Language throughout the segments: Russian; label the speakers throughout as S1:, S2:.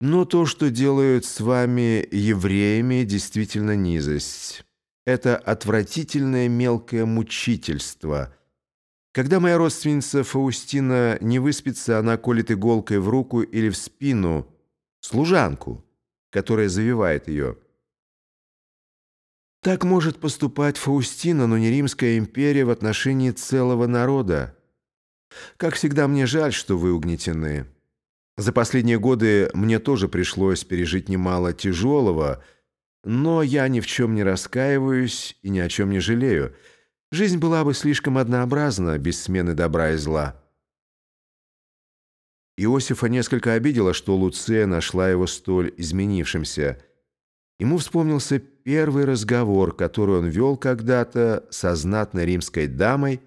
S1: Но то, что делают с вами евреями, действительно низость. Это отвратительное мелкое мучительство. Когда моя родственница Фаустина не выспится, она колет иголкой в руку или в спину служанку, которая завивает ее. Так может поступать Фаустина, но не Римская империя в отношении целого народа. Как всегда, мне жаль, что вы угнетены. За последние годы мне тоже пришлось пережить немало тяжелого, но я ни в чем не раскаиваюсь и ни о чем не жалею. Жизнь была бы слишком однообразна, без смены добра и зла. Иосифа несколько обидела, что Луция нашла его столь изменившимся. Ему вспомнился первый разговор, который он вел когда-то со знатной римской дамой,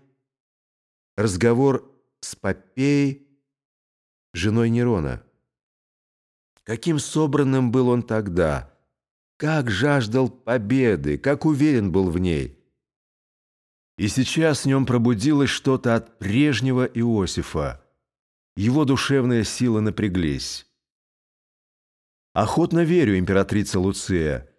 S1: разговор с Попеей, женой Нерона. Каким собранным был он тогда, как жаждал победы, как уверен был в ней. И сейчас в нем пробудилось что-то от прежнего Иосифа. Его душевная сила напряглись. «Охотно верю, императрица Луция,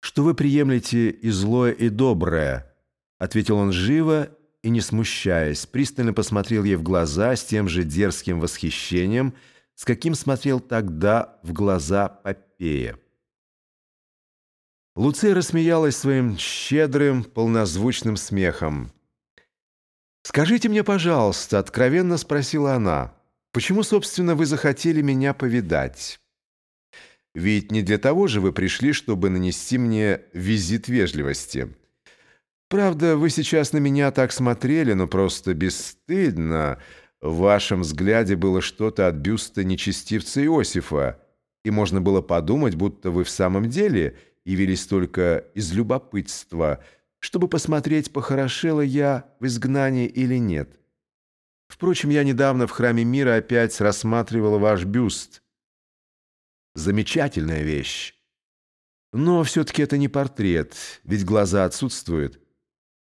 S1: что вы приемлете и злое, и доброе», ответил он живо и, не смущаясь, пристально посмотрел ей в глаза с тем же дерзким восхищением, с каким смотрел тогда в глаза Попея. Луция рассмеялась своим щедрым, полнозвучным смехом. «Скажите мне, пожалуйста», — откровенно спросила она, «почему, собственно, вы захотели меня повидать? Ведь не для того же вы пришли, чтобы нанести мне визит вежливости». Правда, вы сейчас на меня так смотрели, но просто бесстыдно. В вашем взгляде было что-то от бюста нечестивца Иосифа, и можно было подумать, будто вы в самом деле явились только из любопытства, чтобы посмотреть, похорошела я в изгнании или нет. Впрочем, я недавно в Храме Мира опять рассматривала ваш бюст. Замечательная вещь. Но все-таки это не портрет, ведь глаза отсутствуют.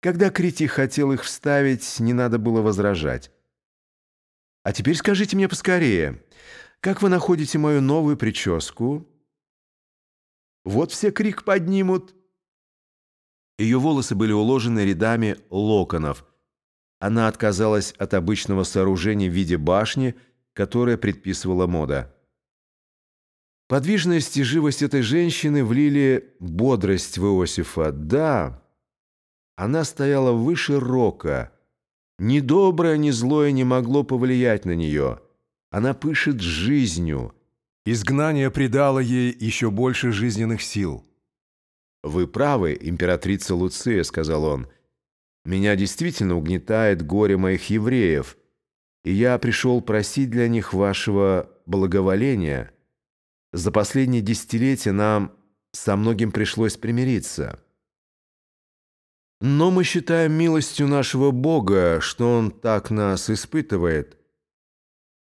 S1: Когда Критий хотел их вставить, не надо было возражать. А теперь скажите мне поскорее, как вы находите мою новую прическу? Вот все крик поднимут. Ее волосы были уложены рядами локонов. Она отказалась от обычного сооружения в виде башни, которое предписывала мода. Подвижность и живость этой женщины влили бодрость в Иосифа. Да, она стояла выше рока. Ни доброе, ни злое не могло повлиять на нее. Она пышет жизнью. Изгнание придало ей еще больше жизненных сил. «Вы правы, императрица Луция», — сказал он. «Меня действительно угнетает горе моих евреев, и я пришел просить для них вашего благоволения. За последние десятилетия нам со многим пришлось примириться». Но мы считаем милостью нашего Бога, что Он так нас испытывает.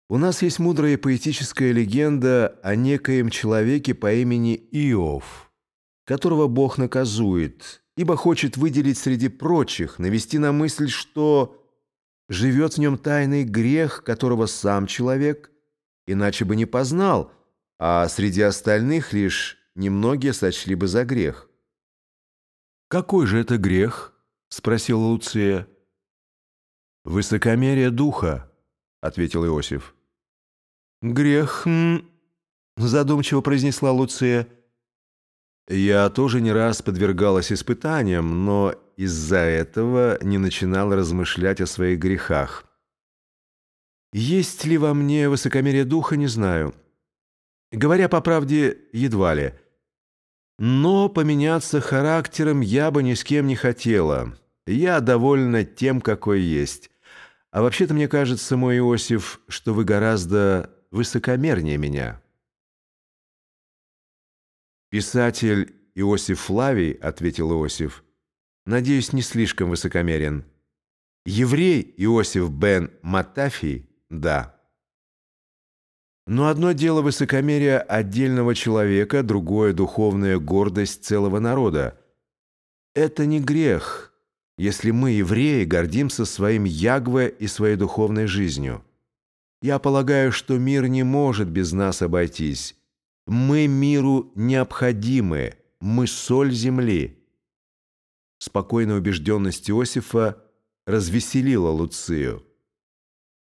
S1: У нас есть мудрая поэтическая легенда о некоем человеке по имени Иов, которого Бог наказует, ибо хочет выделить среди прочих, навести на мысль, что живет в нем тайный грех, которого сам человек иначе бы не познал, а среди остальных лишь немногие сочли бы за грех. «Какой же это грех?» — спросила Луция. «Высокомерие духа», — ответил Иосиф. «Грех», — задумчиво произнесла Луция. «Я тоже не раз подвергалась испытаниям, но из-за этого не начинала размышлять о своих грехах. Есть ли во мне высокомерие духа, не знаю. Говоря по правде, едва ли». Но поменяться характером я бы ни с кем не хотела. Я довольна тем, какой есть. А вообще-то мне кажется, мой Иосиф, что вы гораздо высокомернее меня. Писатель Иосиф Флавий, ответил Иосиф, надеюсь, не слишком высокомерен. Еврей Иосиф бен Матафий, да. Но одно дело высокомерие отдельного человека, другое – духовная гордость целого народа. Это не грех, если мы, евреи, гордимся своим Ягве и своей духовной жизнью. Я полагаю, что мир не может без нас обойтись. Мы миру необходимы, мы соль земли». Спокойная убежденность Иосифа развеселила Луцию.